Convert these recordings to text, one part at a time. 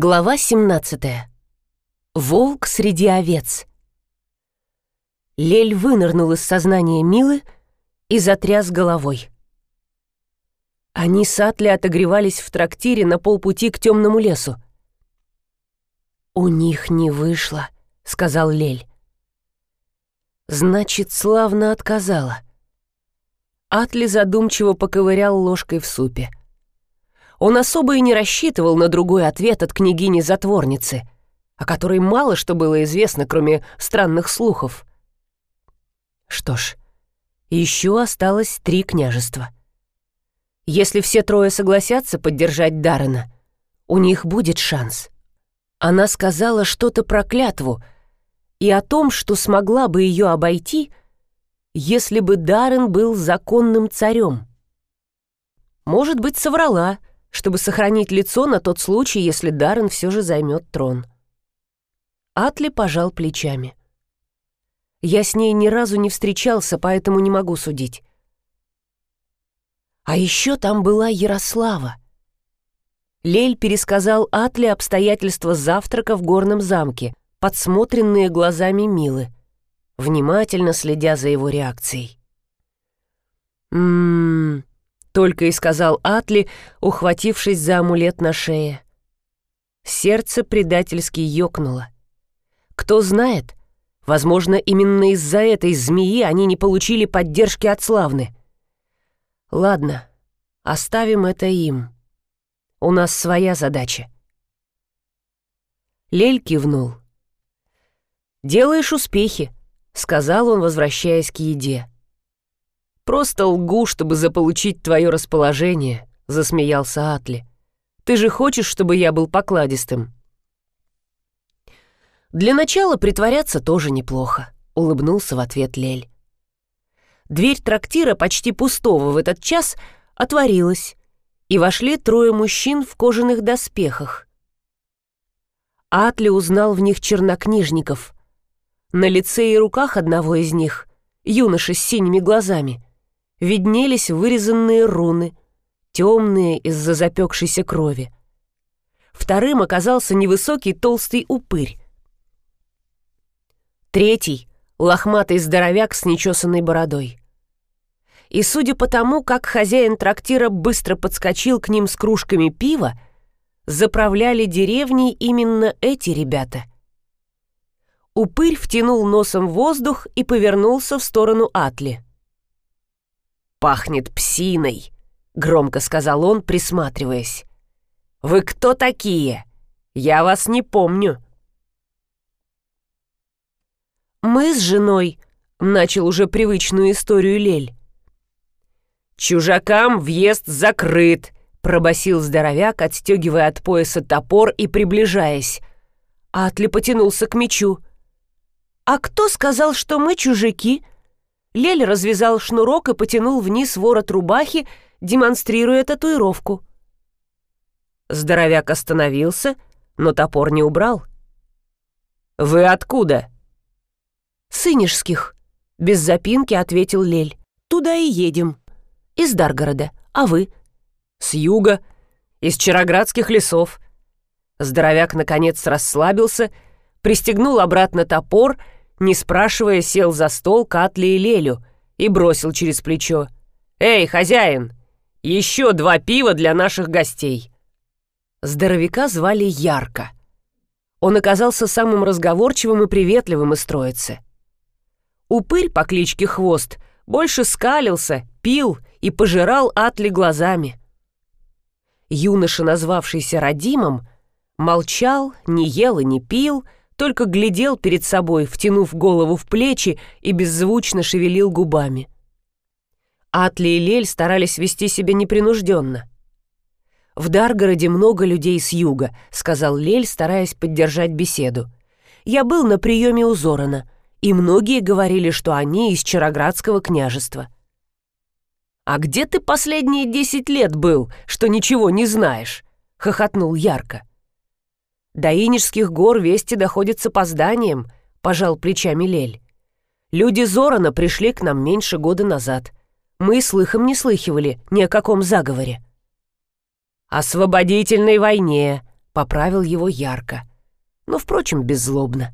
Глава 17. Волк среди овец. Лель вынырнул из сознания Милы и затряс головой. Они с Атли отогревались в трактире на полпути к темному лесу. «У них не вышло», — сказал Лель. «Значит, славно отказала». Атли задумчиво поковырял ложкой в супе. Он особо и не рассчитывал на другой ответ от княгини-затворницы, о которой мало что было известно, кроме странных слухов. Что ж, еще осталось три княжества. Если все трое согласятся поддержать Даррена, у них будет шанс. Она сказала что-то про клятву и о том, что смогла бы ее обойти, если бы Даррен был законным царем. Может быть, соврала — чтобы сохранить лицо на тот случай, если Даррен все же займет трон. Атли пожал плечами. Я с ней ни разу не встречался, поэтому не могу судить. А еще там была Ярослава. Лель пересказал Атли обстоятельства завтрака в горном замке, подсмотренные глазами Милы, внимательно следя за его реакцией. «М-м-м», только и сказал Атли, ухватившись за амулет на шее. Сердце предательски ёкнуло. Кто знает, возможно, именно из-за этой змеи они не получили поддержки от Славны. Ладно, оставим это им. У нас своя задача. Лель кивнул. «Делаешь успехи», — сказал он, возвращаясь к еде. «Просто лгу, чтобы заполучить твое расположение», — засмеялся Атли. «Ты же хочешь, чтобы я был покладистым?» «Для начала притворяться тоже неплохо», — улыбнулся в ответ Лель. Дверь трактира, почти пустого в этот час, отворилась, и вошли трое мужчин в кожаных доспехах. Атли узнал в них чернокнижников. На лице и руках одного из них, юноши с синими глазами, виднелись вырезанные руны, темные из-за запекшейся крови. Вторым оказался невысокий толстый упырь. Третий — лохматый здоровяк с нечесанной бородой. И судя по тому, как хозяин трактира быстро подскочил к ним с кружками пива, заправляли деревней именно эти ребята. Упырь втянул носом воздух и повернулся в сторону Атли пахнет псиной», — громко сказал он, присматриваясь. «Вы кто такие? Я вас не помню». «Мы с женой», — начал уже привычную историю Лель. «Чужакам въезд закрыт», — пробасил здоровяк, отстегивая от пояса топор и приближаясь. Атли потянулся к мечу. «А кто сказал, что мы чужаки?» Лель развязал шнурок и потянул вниз ворот рубахи, демонстрируя татуировку. Здоровяк остановился, но топор не убрал. «Вы откуда?» «Сынежских», — без запинки ответил Лель. «Туда и едем. Из Даргорода. А вы?» «С юга. Из Чароградских лесов». Здоровяк наконец расслабился, пристегнул обратно топор — не спрашивая, сел за стол Катли и Лелю и бросил через плечо. «Эй, хозяин, еще два пива для наших гостей!» Здоровяка звали Ярко. Он оказался самым разговорчивым и приветливым из троицы. Упырь по кличке Хвост больше скалился, пил и пожирал Атли глазами. Юноша, назвавшийся Радимом, молчал, не ел и не пил, только глядел перед собой, втянув голову в плечи и беззвучно шевелил губами. Атли и Лель старались вести себя непринужденно. «В Даргороде много людей с юга», — сказал Лель, стараясь поддержать беседу. «Я был на приеме у Зорана, и многие говорили, что они из Чароградского княжества». «А где ты последние десять лет был, что ничего не знаешь?» — хохотнул ярко. До Инежских гор вести доходят с опозданием, пожал плечами Лель. Люди Зорана пришли к нам меньше года назад. Мы слыхом не слыхивали ни о каком заговоре. «Освободительной войне», — поправил его ярко, но, впрочем, беззлобно.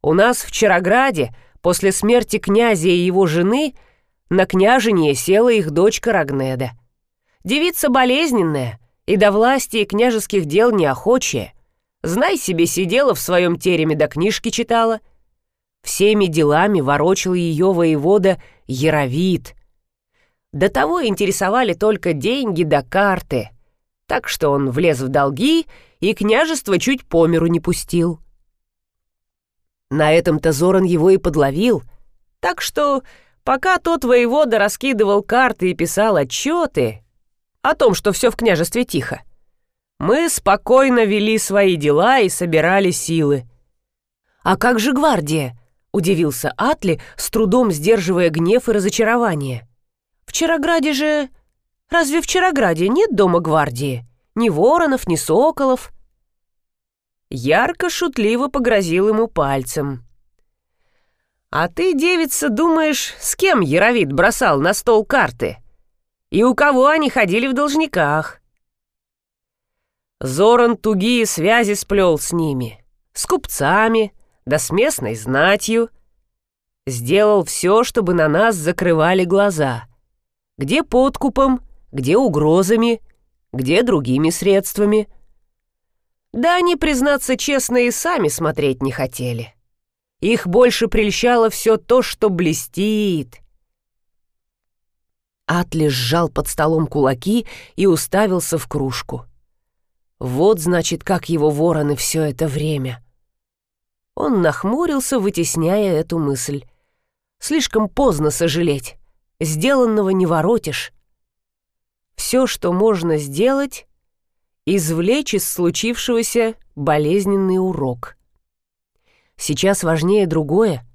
«У нас в Чарограде после смерти князя и его жены на княжение села их дочка Рагнеда. Девица болезненная и до власти и княжеских дел неохочая. Знай себе, сидела в своем тереме да книжки читала. Всеми делами ворочал ее воевода Яровит. До того интересовали только деньги да карты, так что он влез в долги и княжество чуть по миру не пустил. На этом-то Зоран его и подловил, так что пока тот воевода раскидывал карты и писал отчеты о том, что все в княжестве тихо, мы спокойно вели свои дела и собирали силы. «А как же гвардия?» — удивился Атли, с трудом сдерживая гнев и разочарование. «В Чарограде же... Разве в Чарограде нет дома гвардии? Ни воронов, ни соколов?» Ярко шутливо погрозил ему пальцем. «А ты, девица, думаешь, с кем Яровит бросал на стол карты? И у кого они ходили в должниках?» Зоран тугие связи сплел с ними, с купцами, да с местной знатью. Сделал все, чтобы на нас закрывали глаза. Где подкупом, где угрозами, где другими средствами. Да они, признаться честно, и сами смотреть не хотели. Их больше прельщало все то, что блестит. Атли сжал под столом кулаки и уставился в кружку. Вот, значит, как его вороны все это время. Он нахмурился, вытесняя эту мысль. Слишком поздно сожалеть. Сделанного не воротишь. Все, что можно сделать, извлечь из случившегося болезненный урок. Сейчас важнее другое.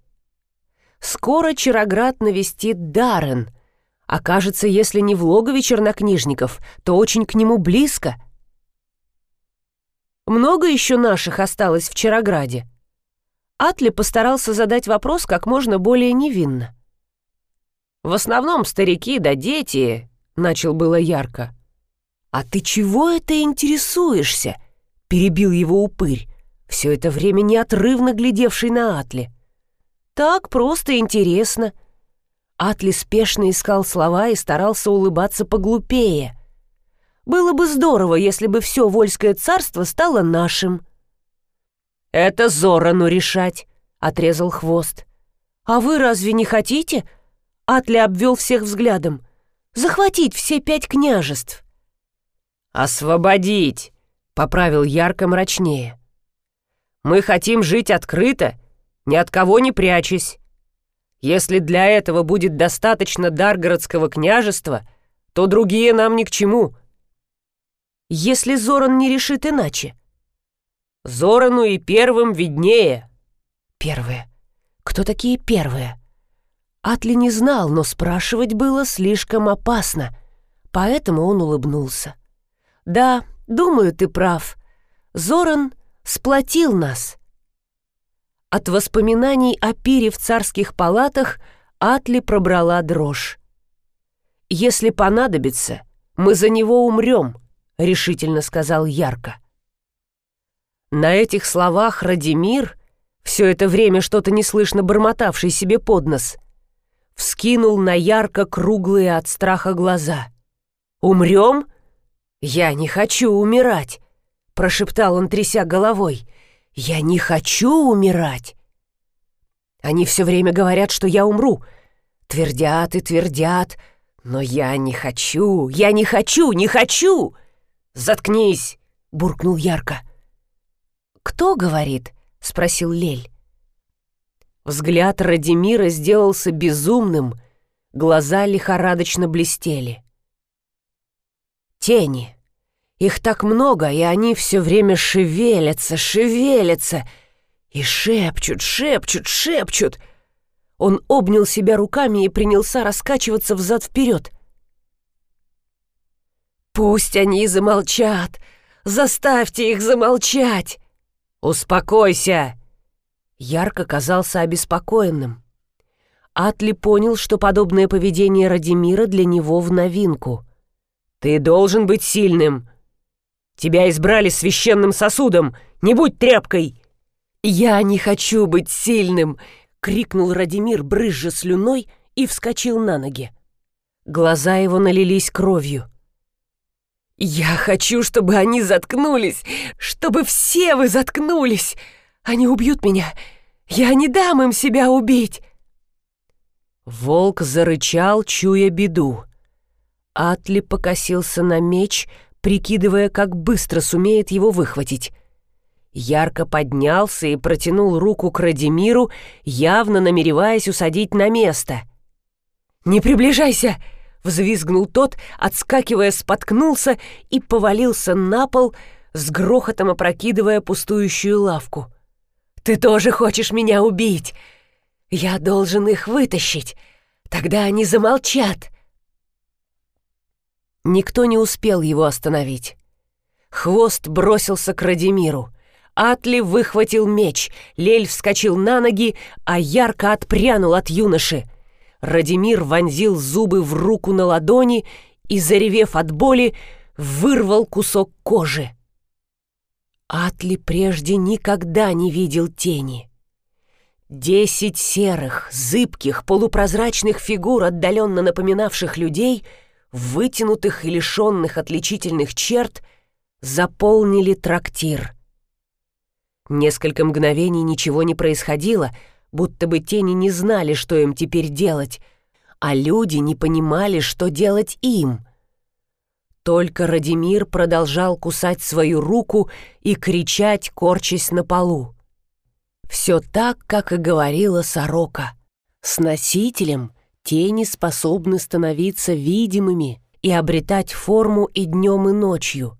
Скоро Чароград навестит Даррен. Окажется, если не в логове чернокнижников, то очень к нему близко. Много еще наших осталось в Чарограде? Атли постарался задать вопрос как можно более невинно. «В основном старики да дети», — начал было ярко. «А ты чего это интересуешься?» — перебил его упырь, все это время неотрывно глядевший на Атли. «Так просто интересно». Атли спешно искал слова и старался улыбаться поглупее. «Было бы здорово, если бы все Вольское царство стало нашим». «Это Зорану решать», — отрезал хвост. «А вы разве не хотите?» Атли обвел всех взглядом. «Захватить все пять княжеств». «Освободить!» — поправил ярко мрачнее. «Мы хотим жить открыто, ни от кого не прячась. Если для этого будет достаточно Даргородского княжества, то другие нам ни к чему». «Если Зоран не решит иначе?» «Зорану и первым виднее». «Первые? Кто такие первые?» Атли не знал, но спрашивать было слишком опасно, поэтому он улыбнулся. Да, думаю, ты прав. Зоран сплотил нас. От воспоминаний о пире в царских палатах Атли пробрала дрожь. «Если понадобится, мы за него умрем», — решительно сказал Ярко. На этих словах Радимир, все это время что-то неслышно бормотавший себе под нос, вскинул на ярко круглые от страха глаза. «Умрем?» «Я не хочу умирать», — прошептал он, тряся головой. «Я не хочу умирать». Они все время говорят, что я умру. Твердят и твердят. Но я не хочу, я не хочу, не хочу! Заткнись, буркнул ярко. Кто говорит? спросил Лель. Взгляд Радимира сделался безумным, глаза лихорадочно блестели. Тени. Их так много, и они все время шевелятся, шевелятся. И шепчут, шепчут, шепчут. Он обнял себя руками и принялся раскачиваться взад-вперед. «Пусть они замолчат! Заставьте их замолчать!» «Успокойся!» Ярко казался обеспокоенным. Атли понял, что подобное поведение Радимира для него в новинку — «Ты должен быть сильным!» Тебя избрали священным сосудом, не будь тряпкой!» «Я не хочу быть сильным!» — крикнул Радимир, брызжа слюной, и вскочил на ноги. Глаза его налились кровью. «Я хочу, чтобы они заткнулись, чтобы все вы заткнулись! Они убьют меня! Я не дам им себя убить!» Волк зарычал, чуя беду. Атли покосился на меч, прикидывая, как быстро сумеет его выхватить. Ярко поднялся и протянул руку к Радимиру, явно намереваясь усадить на место. «Не приближайся!» — взвизгнул тот, отскакивая, споткнулся и повалился на пол, с грохотом опрокидывая пустующую лавку. «Ты тоже хочешь меня убить? Я должен их вытащить, тогда они замолчат!» Никто не успел его остановить. Хвост бросился к Радимиру. Атли выхватил меч, Лель вскочил на ноги, а ярко отпрянул от юноши. Радимир вонзил зубы в руку на ладони и, заревев от боли, вырвал кусок кожи. Атли прежде никогда не видел тени. Десять серых, зыбких, полупрозрачных фигур, отдаленно напоминавших людей — вытянутых и лишенных отличительных черт, заполнили трактир. Несколько мгновений ничего не происходило, будто бы тени не знали, что им теперь делать, а люди не понимали, что делать им. Только Радимир продолжал кусать свою руку и кричать, корчась на полу. Все так, как и говорила сорока. С носителем — Тени способны становиться видимыми и обретать форму и днем, и ночью.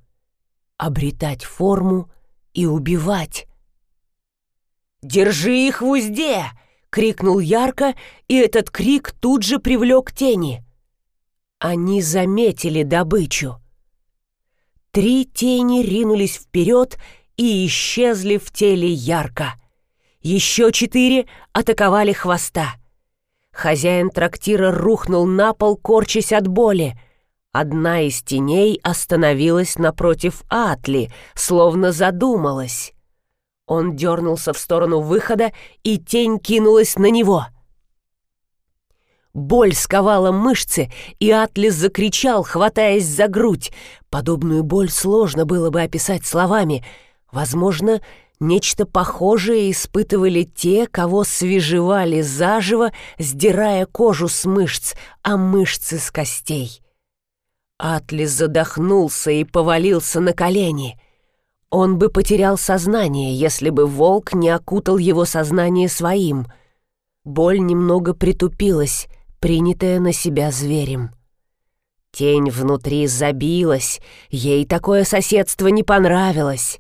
Обретать форму и убивать. «Держи их в узде!» — крикнул ярко, и этот крик тут же привлек тени. Они заметили добычу. Три тени ринулись вперед и исчезли в теле ярко. Еще четыре атаковали хвоста. Хозяин трактира рухнул на пол, корчась от боли. Одна из теней остановилась напротив Атли, словно задумалась. Он дернулся в сторону выхода, и тень кинулась на него. Боль сковала мышцы, и Атли закричал, хватаясь за грудь. Подобную боль сложно было бы описать словами. Возможно, Нечто похожее испытывали те, кого свежевали заживо, сдирая кожу с мышц, а мышцы с костей. Атли задохнулся и повалился на колени. Он бы потерял сознание, если бы волк не окутал его сознание своим. Боль немного притупилась, принятая на себя зверем. Тень внутри забилась, ей такое соседство не понравилось.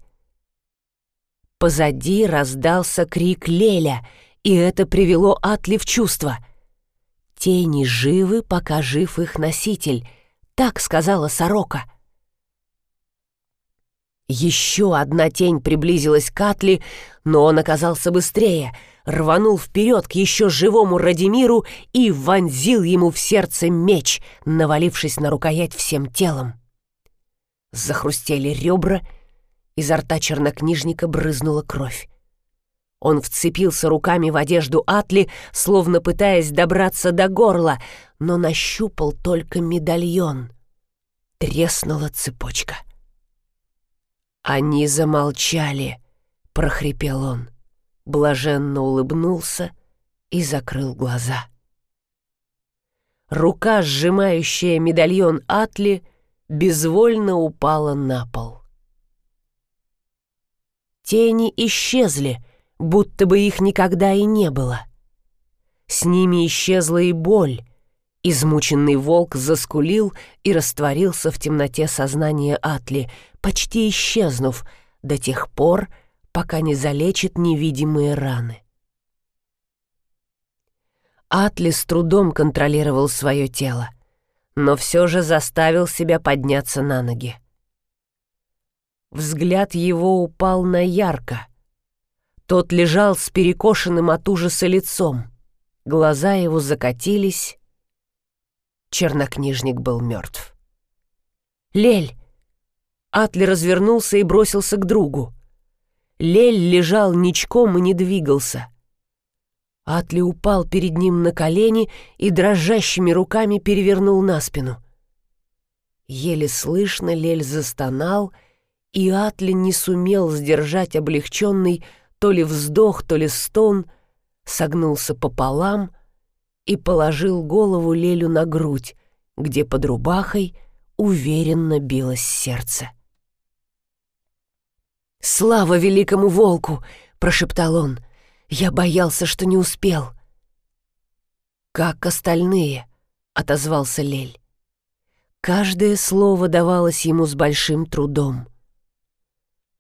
Позади раздался крик Леля, и это привело Атли в чувство. «Тени живы, пока жив их носитель», — так сказала сорока. Еще одна тень приблизилась к Атли, но он оказался быстрее, рванул вперед к еще живому Радимиру и вонзил ему в сердце меч, навалившись на рукоять всем телом. Захрустели ребра — Изо рта чернокнижника брызнула кровь. Он вцепился руками в одежду Атли, словно пытаясь добраться до горла, но нащупал только медальон. Треснула цепочка. «Они замолчали», — прохрипел он, блаженно улыбнулся и закрыл глаза. Рука, сжимающая медальон Атли, безвольно упала на пол. Тени исчезли, будто бы их никогда и не было. С ними исчезла и боль. Измученный волк заскулил и растворился в темноте сознания Атли, почти исчезнув до тех пор, пока не залечит невидимые раны. Атли с трудом контролировал свое тело, но все же заставил себя подняться на ноги. Взгляд его упал на ярко. Тот лежал с перекошенным от ужаса лицом. Глаза его закатились. Чернокнижник был мертв. «Лель!» Атли развернулся и бросился к другу. Лель лежал ничком и не двигался. Атли упал перед ним на колени и дрожащими руками перевернул на спину. Еле слышно Лель застонал, и Атли не сумел сдержать облегченный то ли вздох, то ли стон, согнулся пополам и положил голову Лелю на грудь, где под рубахой уверенно билось сердце. «Слава великому волку!» — прошептал он. «Я боялся, что не успел». «Как остальные?» — отозвался Лель. Каждое слово давалось ему с большим трудом.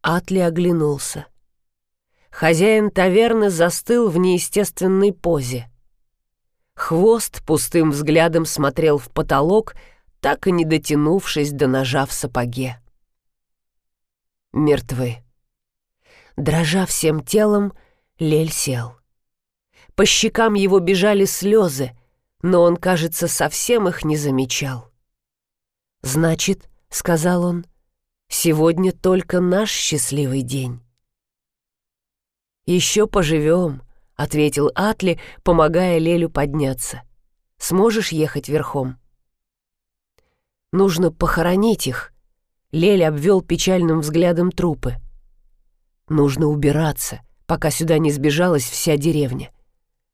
Атли оглянулся. Хозяин таверны застыл в неестественной позе. Хвост пустым взглядом смотрел в потолок, так и не дотянувшись до ножа в сапоге. Мертвы. Дрожа всем телом, Лель сел. По щекам его бежали слезы, но он, кажется, совсем их не замечал. «Значит, — сказал он, — сегодня только наш счастливый день». «Еще поживем», — ответил Атли, помогая Лелю подняться. «Сможешь ехать верхом?» «Нужно похоронить их», — Лель обвел печальным взглядом трупы. Нужно убираться, пока сюда не сбежалась вся деревня.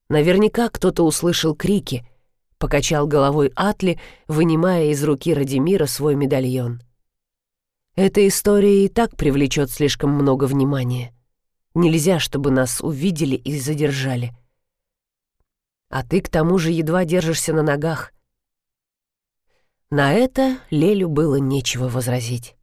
Наверняка кто-то услышал крики, покачал головой Атли, вынимая из руки Радимира свой медальон. Эта история и так привлечет слишком много внимания. Нельзя, чтобы нас увидели и задержали. А ты к тому же едва держишься на ногах. На это Лелю было нечего возразить.